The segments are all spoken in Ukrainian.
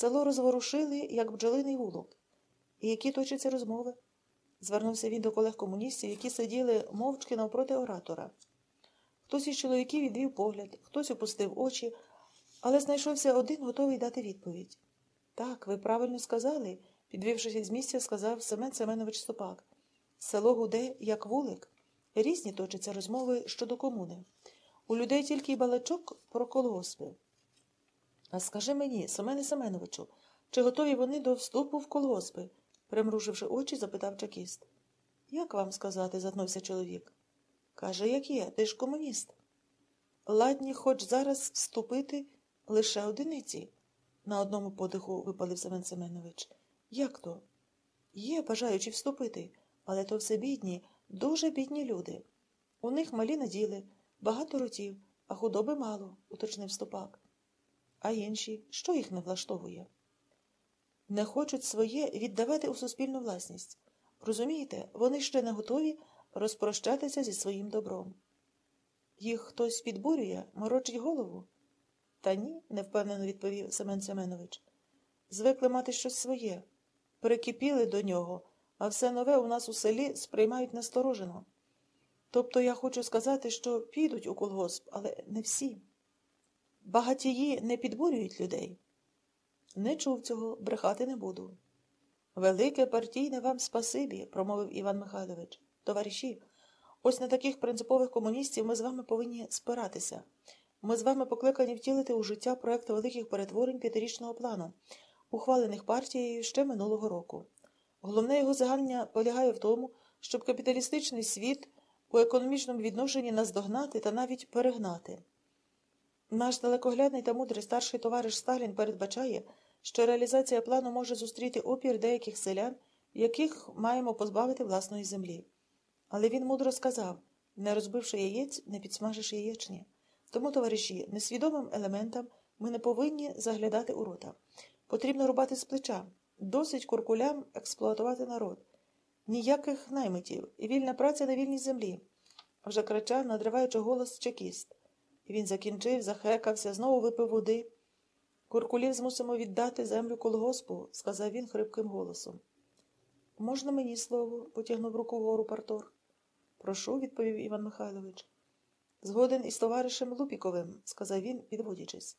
Село розворушили, як бджолиний вулок. І які точаться розмови? Звернувся він до колег комуністів, які сиділи мовчки навпроти оратора. Хтось із чоловіків відвів погляд, хтось опустив очі, але знайшовся один, готовий дати відповідь. Так, ви правильно сказали, підвівшись із місця, сказав Семен Семенович Стопак. Село гуде, як вулик. Різні точаться розмови щодо комуни. У людей тільки й балачок про колгоспи. А скажи мені, Семене Семеновичу, чи готові вони до вступу в колгоспи? примруживши очі, запитав чекіст. Як вам сказати? затнувся чоловік. Каже, як є, ти ж комуніст. Ладні, хоч зараз вступити лише одиниці, на одному подиху випалив Семен Семенович. Як то? Є бажаючі вступити, але то все бідні, дуже бідні люди. У них малі наділи, багато ротів, а худоби мало, уточнив стопак. А інші, що їх не влаштовує? Не хочуть своє віддавати у суспільну власність. Розумієте, вони ще не готові розпрощатися зі своїм добром. Їх хтось підбурює, морочить голову? Та ні, невпевнено відповів Семен Семенович. Звикли мати щось своє, прикипіли до нього, а все нове у нас у селі сприймають насторожено. Тобто я хочу сказати, що підуть у колгосп, але не всі. Багатії не підбурюють людей. Не чув цього, брехати не буду. Велике партійне вам спасибі, промовив Іван Михайлович. Товариші, ось на таких принципових комуністів ми з вами повинні спиратися. Ми з вами покликані втілити у життя проект великих перетворень п'ятирічного плану, ухвалених партією ще минулого року. Головне його загальня полягає в тому, щоб капіталістичний світ у економічному відношенні наздогнати та навіть перегнати. Наш далекоглядний та мудрий старший товариш Сталін передбачає, що реалізація плану може зустріти опір деяких селян, яких маємо позбавити власної землі. Але він мудро сказав не розбивши яєць, не підсмажиш яєчні. Тому, товариші, несвідомим елементам ми не повинні заглядати у рота. Потрібно рубати з плеча, досить куркулям експлуатувати народ. Ніяких наймитів і вільна праця на вільній землі. Вже кричав, надриваючи голос чекіст. Він закінчив, захекався, знову випив води. Куркулів змусимо віддати землю колгоспу, сказав він хрипким голосом. Можна мені слово? потягнув руку вгору Партор. Прошу, відповів Іван Михайлович. Згоден із товаришем Лупіковим, сказав він, підводячись.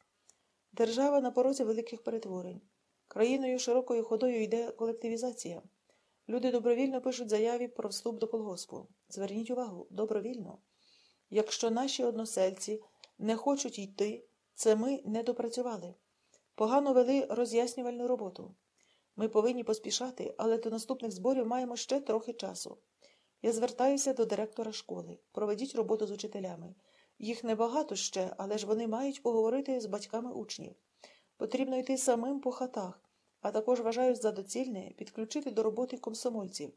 Держава на порозі великих перетворень. Країною широкою ходою йде колективізація. Люди добровільно пишуть заяві про вступ до колгоспу. Зверніть увагу, добровільно. Якщо наші односельці не хочуть йти, це ми не допрацювали. Погано вели роз'яснювальну роботу. Ми повинні поспішати, але до наступних зборів маємо ще трохи часу. Я звертаюся до директора школи. Проведіть роботу з учителями. Їх небагато ще, але ж вони мають поговорити з батьками учнів. Потрібно йти самим по хатах, а також вважаю за доцільне підключити до роботи комсомольців.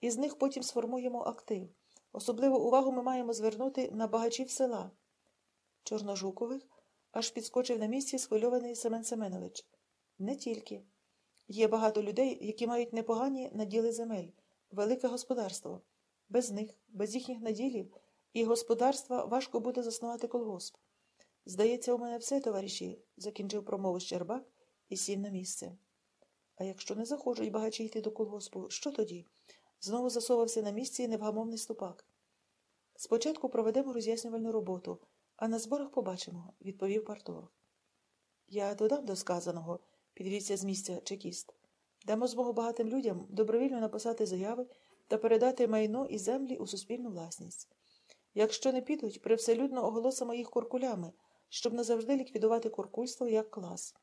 Із них потім сформуємо актив. Особливу увагу ми маємо звернути на багачів села. Чорножукових аж підскочив на місці схвильований Семен Семенович. Не тільки. Є багато людей, які мають непогані наділи земель, велике господарство. Без них, без їхніх наділів і господарства важко буде заснувати колгосп. Здається, у мене все, товариші, закінчив промову Щербак і сів на місце. А якщо не захочуть багачі йти до колгоспу, що тоді? Знову засовався на місці невгамовний ступак. Спочатку проведемо роз'яснювальну роботу, а на зборах побачимо, відповів парторг. Я додам до сказаного, підвівся з місця чекіст. Дамо змогу багатим людям добровільно написати заяви та передати майно і землі у суспільну власність. Якщо не підуть, привселюдно оголосимо їх куркулями, щоб назавжди ліквідувати куркульство як клас.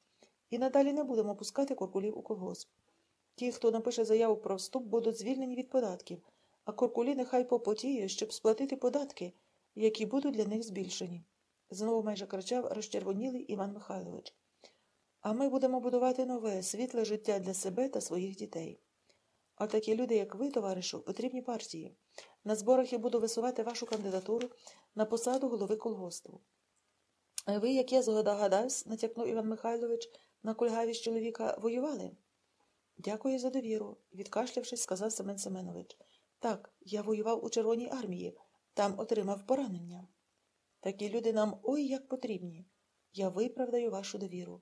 І надалі не будемо пускати куркулів у колгосп. Ті, хто напише заяву про вступ, будуть звільнені від податків, а куркулі нехай попотіє, щоб сплатити податки, які будуть для них збільшені. Знову майже кричав розчервонілий Іван Михайлович. А ми будемо будувати нове, світле життя для себе та своїх дітей. А такі люди, як ви, товаришу, потрібні партії. На зборах я буду висувати вашу кандидатуру на посаду голови колгоспу. А ви, як я здогадався, натякнув Іван Михайлович на кульгавість чоловіка, воювали? Дякую за довіру, відкашлявшись, сказав Семен Семенович. Так, я воював у Червоній армії, там отримав поранення. Такі люди нам ой як потрібні. Я виправдаю вашу довіру.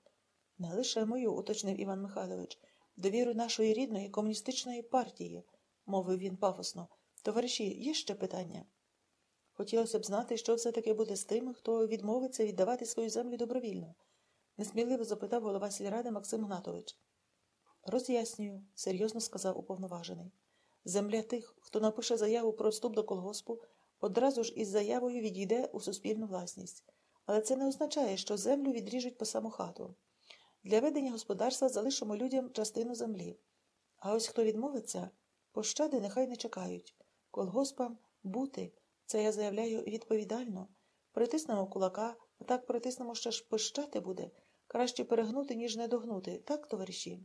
Не лише мою, уточнив Іван Михайлович, довіру нашої рідної комуністичної партії, мовив він пафосно. Товариші, є ще питання? Хотілося б знати, що все-таки буде з тими, хто відмовиться віддавати свою землю добровільно, несміливо запитав голова сільради Максим Гнатович. Роз'яснюю, серйозно сказав уповноважений. Земля тих, хто напише заяву про вступ до колгоспу, одразу ж із заявою відійде у суспільну власність. Але це не означає, що землю відріжуть по саму хату. Для ведення господарства залишимо людям частину землі. А ось хто відмовиться, пощади нехай не чекають. Колгоспам бути, це я заявляю відповідально. Притиснемо кулака, а так притиснемо, що ж пощати буде. Краще перегнути, ніж не догнути, так, товариші?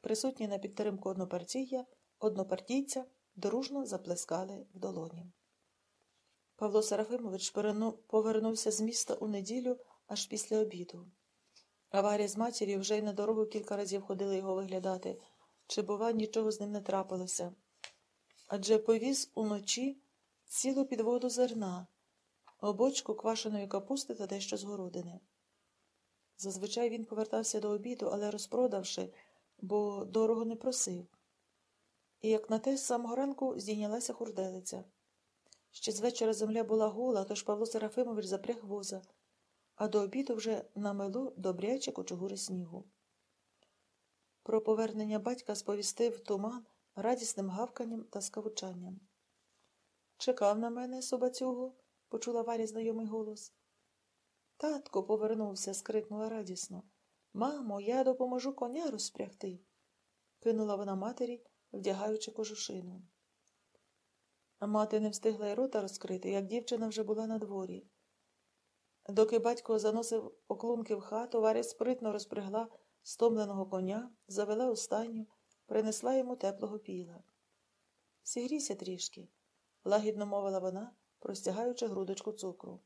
Присутні на підтримку однопартія, однопартійця дружно заплескали в долоні. Павло Серафимович повернувся з міста у неділю аж після обіду. Аварія з матір'ю вже й на дорогу кілька разів ходили його виглядати, чи, бува, нічого з ним не трапилося. Адже повіз уночі цілу підводу зерна, обочку квашеної капусти та дещо з городини. Зазвичай він повертався до обіду, але розпродавши, бо дорого не просив. І як на те, з самого ранку здійнялася хурделиця. Ще з вечора земля була гола, тож Павло Серафимович запряг воза, а до обіду вже намело добряче кочугури снігу. Про повернення батька сповістив туман радісним гавканням та скавучанням. Чекав на мене, собацюгу, почула Варя знайомий голос. Татко повернувся, скрикнула радісно. Мамо, я допоможу коня розпрягти, кинула вона матері, вдягаючи кожушину. А мати не встигла й рота розкрити, як дівчина вже була на дворі. Доки батько заносив оклунки в хату, Варя спритно розпрягла стомленого коня, завела у стайню, принесла йому теплого піла. Сігрійся трішки, лагідно мовила вона, простягаючи грудочку цукру.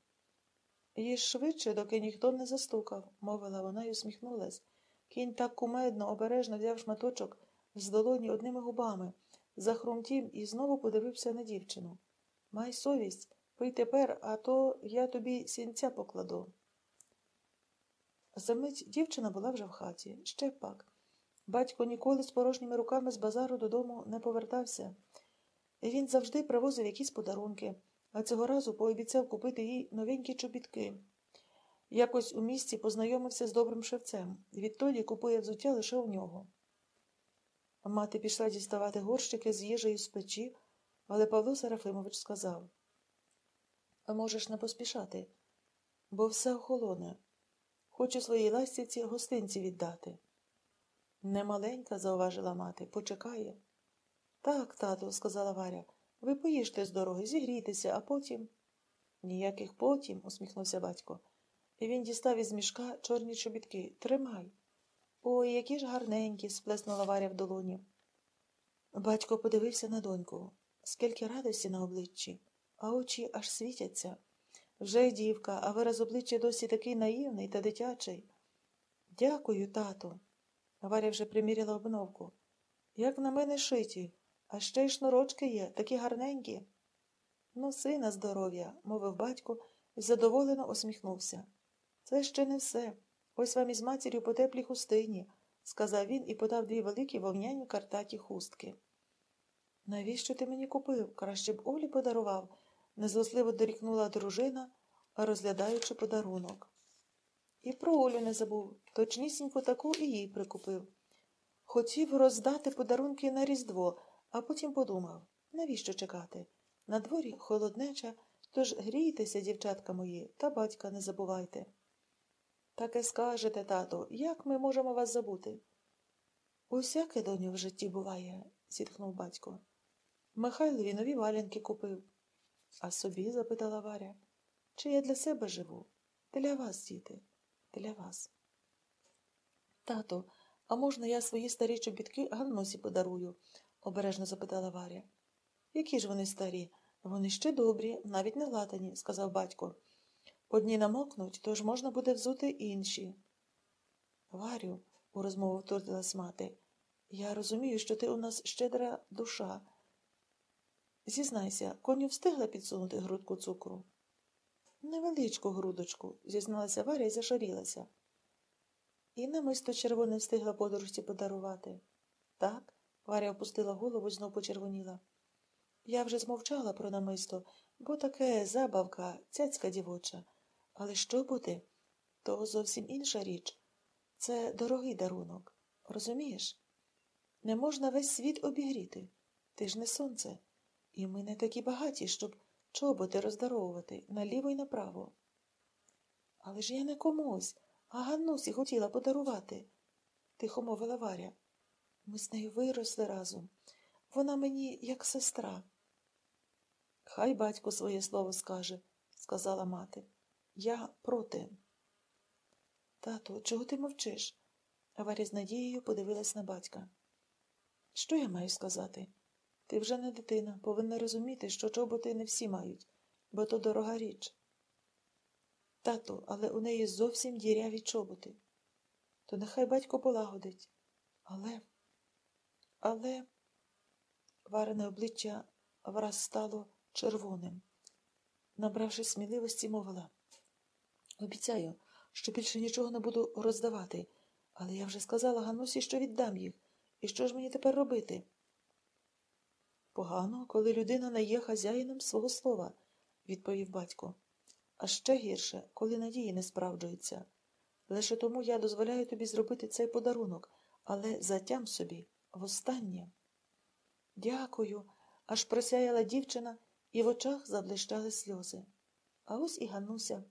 Їж швидше, доки ніхто не застукав, мовила вона й усміхнулась. Кінь так кумедно, обережно взяв шматочок з долоні одними губами, захрумтів і знову подивився на дівчину. Май совість, пий тепер, а то я тобі сінця покладу. Замить дівчина була вже в хаті. Ще пак. Батько ніколи з порожніми руками з базару додому не повертався. Він завжди привозив якісь подарунки, а цього разу пообіцяв купити їй новенькі чобітки. Якось у місті познайомився з добрим шевцем, відтоді купує взуття лише у нього. Мати пішла діставати горщики з їжею з печі, але Павло Серафимович сказав можеш не поспішати, бо все охолоне. Хочу своїй ластівці гостинці віддати. Немаленька, зауважила мати, почекає. Так, тату, сказала Варя, ви поїжте з дороги, зігрійтеся, а потім. Ніяких потім, усміхнувся батько. І він дістав із мішка чорні чобітки. Тримай. Ой, які ж гарненькі, сплеснула Варя в долоні. Батько подивився на доньку. Скільки радості на обличчі, а очі аж світяться. Вже дівка, а вираз обличчя досі такий наївний та дитячий. Дякую, тату. Варя вже приміряла обновку. Як на мене шиті, а ще й шнурочки є, такі гарненькі. Ну, сина здоров'я, мовив батько і задоволено усміхнувся. Це ще не все. Ось вам із матір'ю по теплій хустині, сказав він і подав дві великі вовняні картаті хустки. Навіщо ти мені купив? Краще б Олі подарував, незлосливо дорікнула дружина, розглядаючи подарунок. І про Олю не забув, точнісінько таку і їй прикупив. Хотів роздати подарунки на Різдво, а потім подумав навіщо чекати? На дворі холоднеча, тож грійтеся, дівчатка мої, та батька не забувайте. Таке скажете, тато, як ми можемо вас забути? Усяке доню в житті буває, зітхнув батько. Михайлові нові валянки купив. А собі? запитала Варя. Чи я для себе живу? Для вас, діти, для вас. Тато, а можна я свої старі чобітки Ганносі подарую? обережно запитала Варя. Які ж вони старі? Вони ще добрі, навіть не латані, сказав батько. Одні намокнуть, тож можна буде взути інші. Варю, у розмову втрутилась мати, я розумію, що ти у нас щедра душа. Зізнайся, коню встигла підсунути грудку цукру? Невеличку грудочку, зізналася Варя і зашарілася. І намисто червоне встигла подружці подарувати. Так, Варя опустила голову і знов почервоніла. Я вже змовчала про намисто, бо таке забавка, цяцька дівоча. Але що буде? То зовсім інша річ. Це дорогий дарунок. Розумієш? Не можна весь світ обігріти. Ти ж не сонце. І ми не такі багаті, щоб чоботи роздаровувати наліво й направо. Але ж я не комусь, а Ганнусі хотіла подарувати, тихо мовила Варя. Ми з нею виросли разом. Вона мені як сестра. Хай батько своє слово скаже, сказала мати. Я проти. Тато, чого ти мовчиш? Варя з надією подивилась на батька. Що я маю сказати? Ти вже не дитина, повинна розуміти, що чоботи не всі мають, бо то дорога річ. Тато, але у неї зовсім діряві чоботи. То нехай батько полагодить. Але, але, варене обличчя враз стало червоним. Набравши сміливості, мовила. Обіцяю, що більше нічого не буду роздавати, але я вже сказала Ганусі, що віддам їх. І що ж мені тепер робити? Погано, коли людина не є хазяїном свого слова, відповів батько. А ще гірше, коли надії не справджуються. Лише тому я дозволяю тобі зробити цей подарунок, але затям собі востаннє. Дякую, аж просяяла дівчина, і в очах заблищали сльози. А ось і Гануся,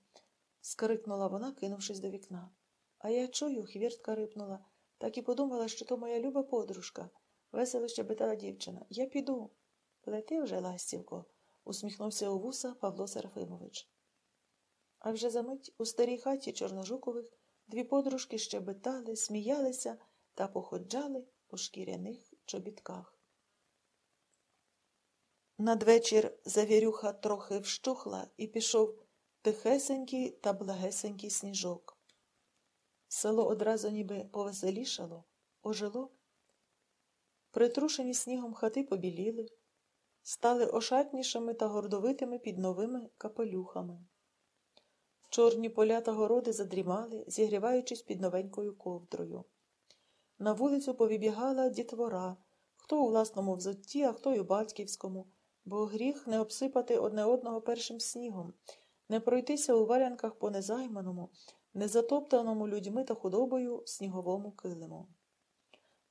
скрикнула вона, кинувшись до вікна. А я чую, хвіртка рипнула, так і подумала, що то моя люба подружка. Весело щебетала дівчина. Я піду. Лети вже, ластівко, усміхнувся у вуса Павло Серафимович. А вже за мить у старій хаті Чорножукових дві подружки щебетали, сміялися та походжали у шкіряних чобітках. Надвечір завірюха трохи вщухла і пішов тихесенький та благесенький сніжок. Село одразу ніби повеселішало, ожило. Притрушені снігом хати побіліли, стали ошатнішими та гордовитими під новими капелюхами. Чорні поля та городи задрімали, зігріваючись під новенькою ковдрою. На вулицю повібігала дітвора, хто у власному взутті, а хто й у батьківському, бо гріх не обсипати одне одного першим снігом, не пройтися у валянках по незайманому, незатоптаному людьми та худобою сніговому килиму.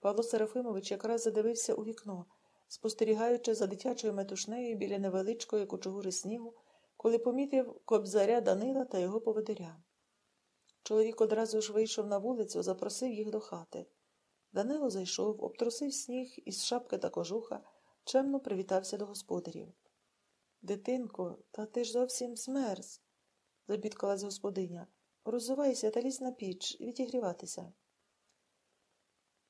Павло Серафимович якраз задивився у вікно, спостерігаючи за дитячою метушнею біля невеличкої кучугури снігу, коли помітив кобзаря Данила та його поводиря. Чоловік одразу ж вийшов на вулицю, запросив їх до хати. Данило зайшов, обтрусив сніг із шапки та кожуха, чемно привітався до господарів. Дитинко, та ти ж зовсім змерз, забідкалась господиня. Роззувайся та лізь на піч, відігріватися.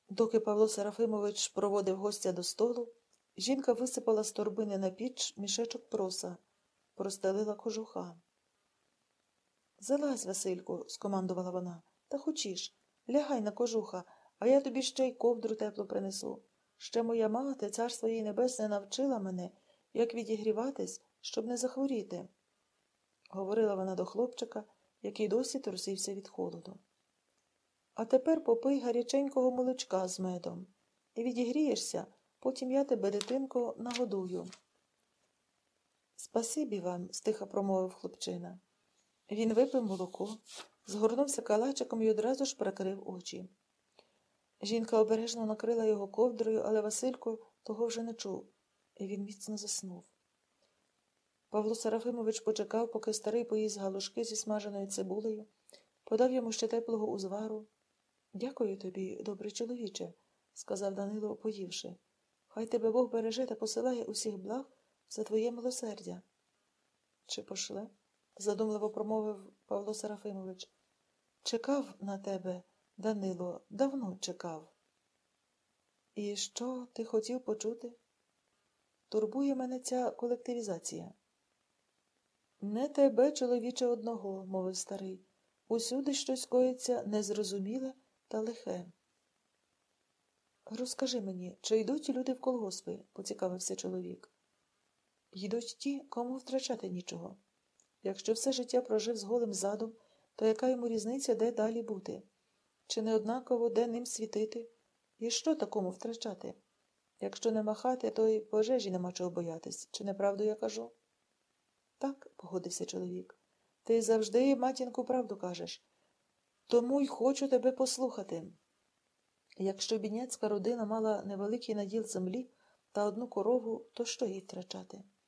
Доки Павло Серафимович проводив гостя до столу, жінка висипала з торбини на піч мішечок проса, простелила кожуха. Залазь, Васильку, скомандувала вона, та хочеш, лягай на кожуха, а я тобі ще й ковдру теплу принесу. Ще моя мати, царство їй небесне, навчила мене, як відігріватись, щоб не захворіти, говорила вона до хлопчика, який досі трусився від холоду. А тепер попий гаряченького молочка з медом і відігрієшся, потім я тебе, дитинко, нагодую. Спасибі вам, стиха промовив хлопчина. Він випив молоко, згорнувся калачиком і одразу ж прикрив очі. Жінка обережно накрила його ковдрою, але Василько того вже не чув, і він міцно заснув. Павло Серафимович почекав, поки старий поїсть галушки зі смаженою цибулею, подав йому ще теплого узвару. Дякую тобі, добрий чоловіче, сказав Данило, поївши. Хай тебе Бог береже та посилає усіх благ за твоє милосердя. Чи пошле? задумливо промовив Павло Серафимович. Чекав на тебе, Данило, давно чекав. І що ти хотів почути? Турбує мене ця колективізація. Не тебе, чоловіче, одного, мовив старий. Усюди щось коїться незрозуміле та лихе. Розкажи мені, чи йдуть люди в колгоспи? поцікавився чоловік. Йдуть ті, кому втрачати нічого. Якщо все життя прожив з голим задом, то яка йому різниця, де далі бути? Чи не однаково де ним світити? І що такому втрачати? Якщо не махати, то й пожежі нема чого боятись. Чи неправду я кажу? Так, погодився чоловік. Ти завжди, матінку, правду кажеш. Тому й хочу тебе послухати. Якщо бідняцька родина мала невеликий наділ землі та одну корову, то що їй втрачати?